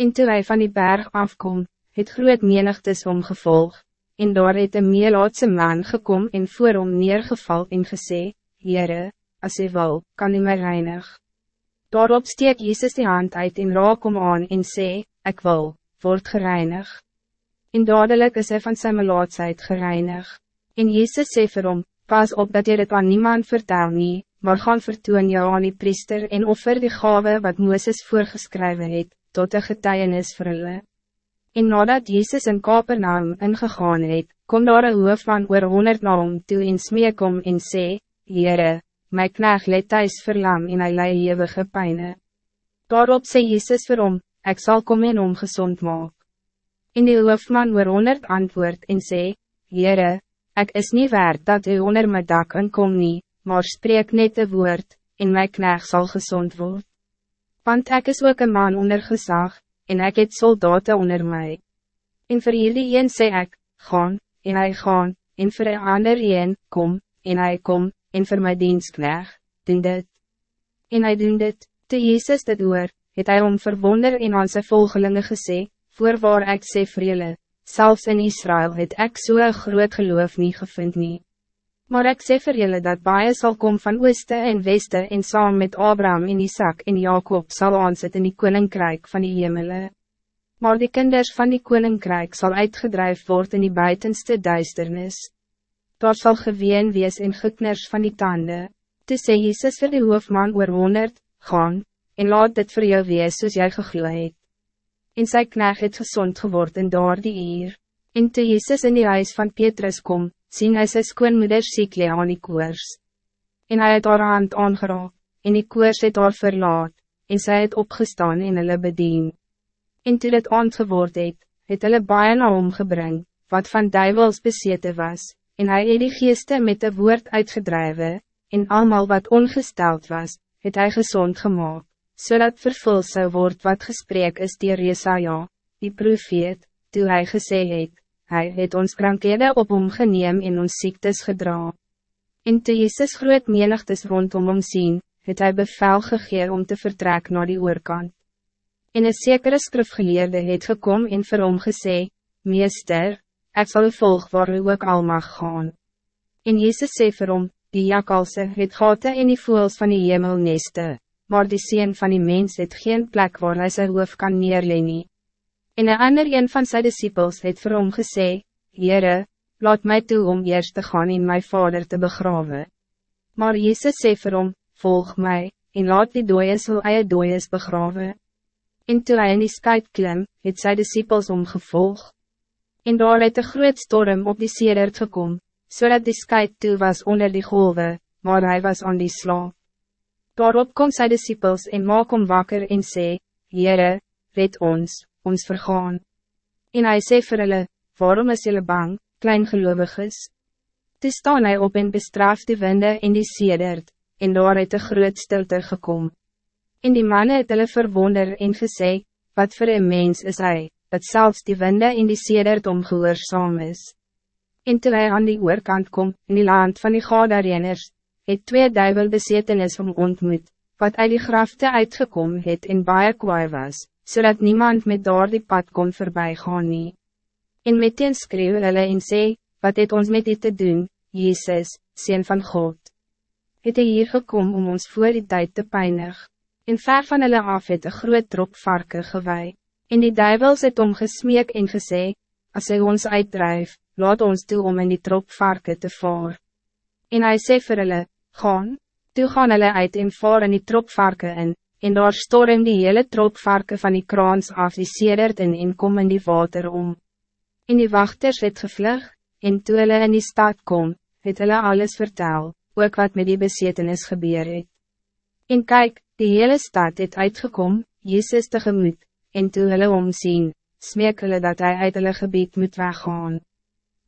En toe hy van die berg afkom, het groot menigtes omgevolg, en daar het een meelaatse man gekom en voor hom neergeval en gesê, Heere, as hy wil, kan hy my reinig. Daarop steek Jezus die hand uit en raak om aan en sê, ik wil, word gereinig. En dadelijk is hij van zijn melaatsheid gereinig. En Jezus sê vir hom, pas op dat jy dit aan niemand vertel nie, maar gaan vertoon jou aan die priester en offer die gave wat Mooses voorgeschreven het, tot een getuienis vir hulle. En nadat Jezus in Kapernaum ingegaan het, kom daar een hoof van oor honderd na hom toe en smeek om en sê, Heere, my knecht let thuis verlam en hy lei eeuwige pijne. Daarop sê Jezus vir hom, ek sal kom en hom gezond maak. En die hoofman oor honderd antwoord en sê, Heere, ik is niet waard dat u onder my dak inkom nie, maar spreek net een woord, en my knecht zal gezond worden. Want ik is ook een man onder gezag, en ik het soldaten onder mij. En voor jullie een sê ek, gaan, en hij gaan, en voor een ander een, kom, en hij kom, en voor my dienstknecht, doen dit. En hij doen dit, te Jezus dit oor, het hy om verwonder en aan sy volgelinge gesê, voorwaar ek sê vir julle, selfs in Israël het ek so een groot geloof niet gevind nie. Maar ik sê vir julle dat baie sal kom van ooste en weste en saam met Abraham en Isaac en Jacob sal aansit in die koninkrijk van die hemele. Maar die kinders van die koninkrijk zal uitgedrijf worden in die buitenste duisternis. Daar zal geween wees en gekners van die tanden. Toe sê Jesus vir die hoofman oor honderd, gaan, en laat dit voor jou wees soos jy gegloe het. En sy knecht het gezond geworden door die eer. En toe Jesus in die huis van Petrus kom, sien hy sy skoonmoeder Sikle aan die koers. En hy het haar hand aangeraak, en die koers het haar verlaat, en sy het opgestaan en hulle bedien. En toe dit aand geword het, het hulle baie na hom gebring, wat van duivels besete was, en hy het die geeste met de woord uitgedreven, en allemaal wat ongesteld was, het hij gezond gemaakt zodat vervul zou word wat gesprek is dier Jesaja, die profeet, toe hy gesê het, hy het ons krankhede op hom geneem en ons ziektes gedra. En toe Jezus groot menigtes rondom hom sien, het hy bevel gegeer om te vertrek naar die oorkant. En een zekere skrifgeleerde het gekom en vir hom gesê, Meester, ek sal u volg waar u ook al mag gaan. En Jezus sê vir hom, die jakalse het gate en die voels van die hemel neste maar die sien van die mens het geen plek waar hy sy hoof kan neerleen nie. En een ander een van zijn disciples het vir hom gesê, Heere, laat mij toe om eerst te gaan in mijn vader te begraven. Maar Jezus sê vir hom, volg mij, en laat die dooies wil eie dooies begraven. En toe hy in die skuit klim, het sy disciples omgevolg. En daar het een groot storm op die sedert gekom, zodat so die skuit toe was onder die golven, maar hij was aan die slaap. Daarop kom sy disciples en maak om wakker en sê, Heere, red ons, ons vergaan. En hy sê vir hulle, waarom is julle bang, kleingelovig is? Toe staan hy op en bestraf die winde en die sedert, en daar het een groot stilte gekom. En die mannen het hulle verwonder en gesê, wat voor een mens is hij, dat zelfs die winde en die sedert omgehoorzaam is. En toe hy aan die oorkant kom, in die land van die Gadareners, het twee duivel besetenis om ontmoet, wat uit die grafte uitgekom het en baie kwaai was, zodat niemand met daar die pad kon voorbij gaan nie. En meteen skreeuw hulle en sê, wat het ons met dit te doen, Jezus, Seen van God? Het hy hier gekom om ons voor die tijd te pijnig, en ver van hulle af het een groot trop varken gewei, en die duivels het omgesmeek en gesê, als hy ons uitdrijf, laat ons toe om in die trop varken te vaar. En hij sê vir hulle, gaan, toe gaan hulle uit en vaar in die tropvarken in, en daar storm die hele tropvarken van die kraans af die sedert in en kom in die water om. En die wachters het gevlug, en toe hulle in die stad kom, het hulle alles vertel, ook wat met die besetenis gebeur het. En kijk, die hele stad het uitgekom, Jezus tegemoet, en toe hulle omsien, smeek hulle dat hij uit hulle gebied moet weggaan.